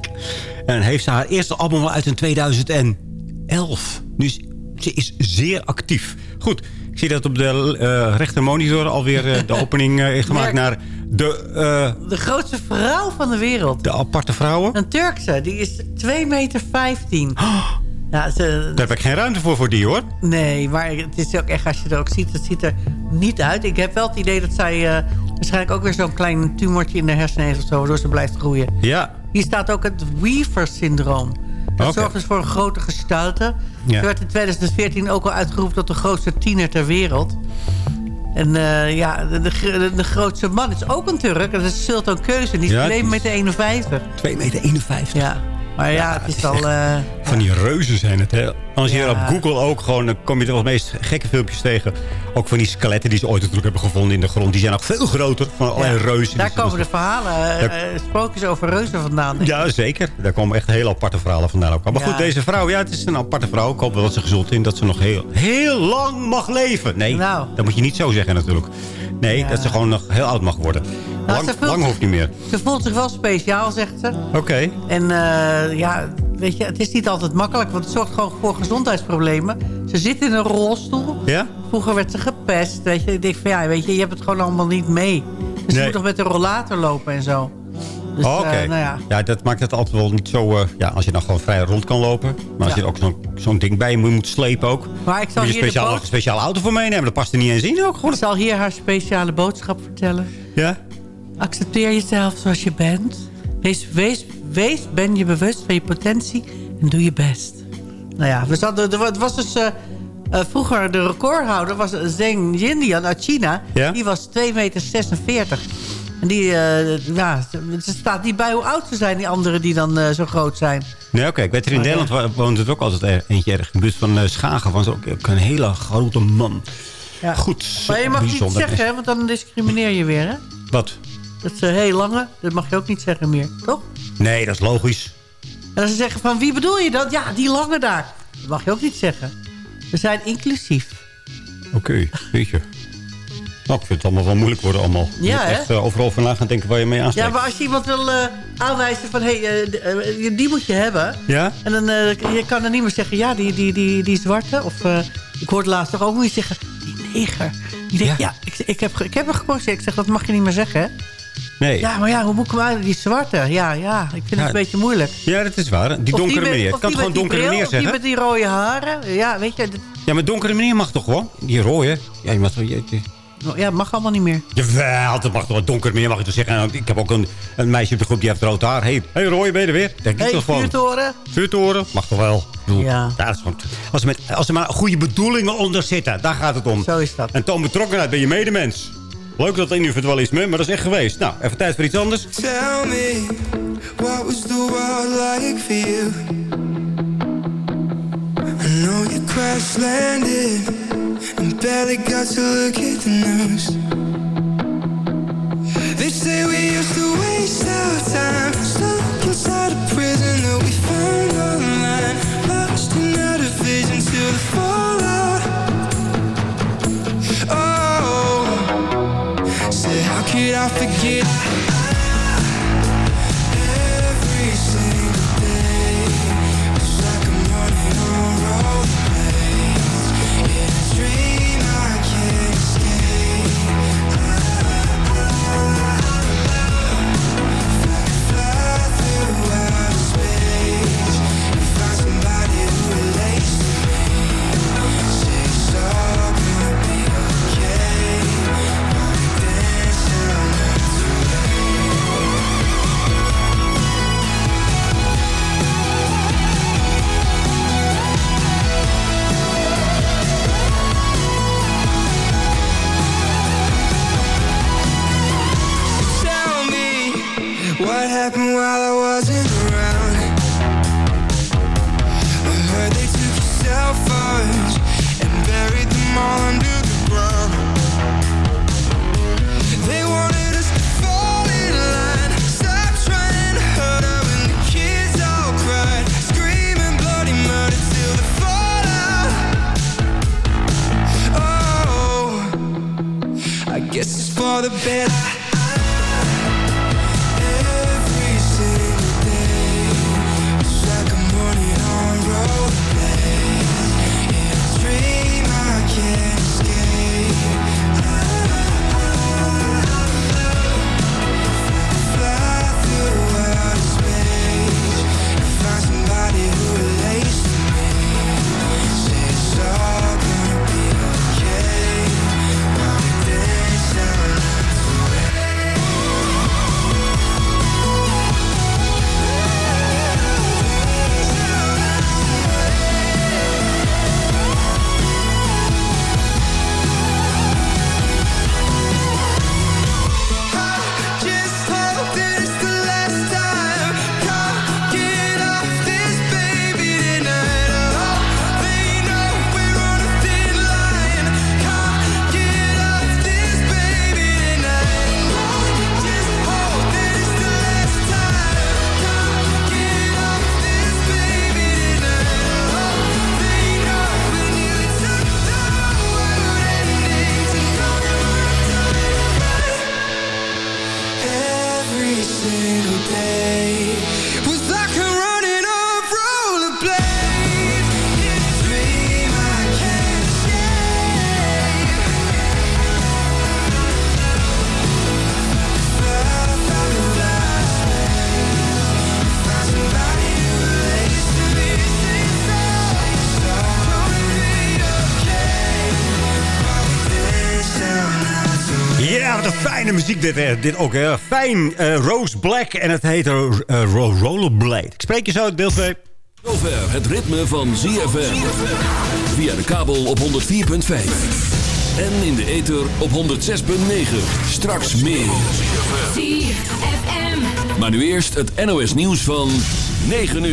En heeft ze haar eerste album al uit in 2011. Dus ze is zeer actief. Goed, ik zie dat op de eh rechter monitor alweer eh, de [LAUGHS] opening eh, is gemaakt naar de, eh, De grootste vrouw van de wereld. de aparte vrouwen. Een Turkse. Die is 2 meter 15. Ja, ze, Daar heb ik geen ruimte voor voor die hoor. Nee, maar het is ook echt, als je er ook ziet, het ziet er niet uit. Ik heb wel het idee dat zij eh, waarschijnlijk ook weer zo'n klein tumortje in de hersenen heeft of zo, waardoor ze blijft groeien. Ja. Hier staat ook het Weaver-syndroom. Dat zorgt dus voor een grote gestalte. Ja. Ze werd in 2014 ook al uitgeroepen tot de grootste tiener ter wereld. En eh, ja, de, de, de grootste man is ook een Turk. Dat is Sultan Keuze. Die is Ja, 2 die is- meter 51. 2 meter 51. Ja, maar ja, het is al... eh, Van die reuzen zijn het. Hè? Als je Ja. op Google ook gewoon... dan kom je er wel meest gekke filmpjes tegen. Ook van die skeletten die ze ooit natuurlijk hebben gevonden in de grond. Die zijn nog veel groter. Van allerlei reuzen. Daar komen de verhalen, Daar- eh, sprookjes over reuzen vandaan. Ja, zeker. Daar komen echt hele aparte verhalen vandaan ook. Maar goed, deze vrouw, ja, het is een aparte vrouw. Ik hoop wel dat ze gezond is. Dat ze nog heel, heel lang mag leven. Nee, Nou. dat moet je niet zo zeggen natuurlijk. Nee, Ja. dat ze gewoon nog heel oud mag worden. Nou, lang lang zich- hoeft niet meer. Ze voelt zich wel speciaal, zegt ze. Oké. En eh, ja, weet je, het is niet altijd makkelijk, want het zorgt gewoon voor gezondheidsproblemen. Ze zit in een rolstoel. Ja? Vroeger werd ze gepest, weet je. Ik denk van ja, weet je, je hebt het gewoon allemaal niet mee. Dus ze moet toch met een rollator lopen en zo. Dus, Oh, Oké. eh, nou ja. ja. dat maakt het altijd wel niet zo... eh, ja, als je dan gewoon vrij rond kan lopen. Maar als Ja. je er ook zo'n zo'n ding bij moet, moet slepen ook. Maar ik zal Moet je hier speciaal, een speciale auto voor meenemen. Dat past er niet eens in ook. Ik zal hier haar speciale boodschap vertellen. Ja? Accepteer jezelf zoals je bent. Wees, wees, wees, ben je bewust van je potentie en doe je best. Nou ja, we zaten, het was dus... eh, vroeger de recordhouder was Zheng Jinlian uit China. Ja? Die was 2,46 meter. En die, eh, ja, ze staat niet bij hoe oud ze zijn, die anderen die dan eh, zo groot zijn. Nee, oké. Ik weet er in ja. Nederland wo- woont het ook altijd eentje erg. In de buurt van eh, Schagen was ook, een hele grote man. Ja. Goed. Maar je mag niet zeggen, hè, want dan discrimineer je weer. Hè? Wat? Dat is eh, heel lange, dat mag je ook niet zeggen meer, toch? Nee, dat is logisch. En als ze zeggen van wie bedoel je dat? Ja, die lange daar. Dat mag je ook niet zeggen. We zijn inclusief. Oké, weet je. Nou, ik vind het allemaal wel moeilijk worden allemaal. Je Ja, echt eh, overal van na gaan denken waar je mee Ja, aansteekt. maar als je iemand wil eh, aanwijzen van... hé, hey, eh, die- moet je hebben. Ja? En dan je kan dan niet meer zeggen... ja, die, die, die, die zwarte. Of ik hoorde laatst toch ook niet zeggen... die neger. Die denkt, ja, ik, ik, heb, ik heb hem gekozen. Ik zeg, dat mag je niet meer zeggen, hè? Nee. Ja, maar ja, hoe moet ik hem uit? Die zwarte. Ja, ja, ik vind Ja. het een beetje moeilijk. Ja, dat is waar. Die donkere meneer. Ik kan het gewoon donkere meneer of die zeggen. met die rode haren. Ja, weet je... Ja, maar donkere meneer mag toch gewoon? Die rode. Ja, je mag toch... Je- Ja, mag allemaal niet meer. Jawel, dat mag toch wel donker meneer mag je toch zeggen. En Ik heb ook een, een meisje op de groep die heeft rood haar. Hé, hey, hey, Roy, ben je er weer? Denk ik Hé, toch gewoon. vuurtoren. Vuurtoren? Mag toch wel? Ik Ja. dat is gewoon, als, er met, als er maar goede bedoelingen onder zitten, daar gaat het om. Zo is dat. En toon betrokkenheid bij je medemens. Leuk dat individualisme, maar dat is echt geweest. Nou, even tijd voor iets anders. Tell me, what was the world like for you? I know you crash landed and barely got to look at the news. They say we used to waste our time stuck inside a prison that we found online, lost in our vision till the fallout. Oh, say how could I forget? dit, eh, dit ook fijn. Uh, Rose Black en het heet uh, Rollerblade. Ik spreek je zo, deel 2. Zover het ritme van ZFM. Via de kabel op 104.5. En in de ether op 106.9. Straks meer. ZFM. Maar nu eerst het NOS nieuws van 9 uur.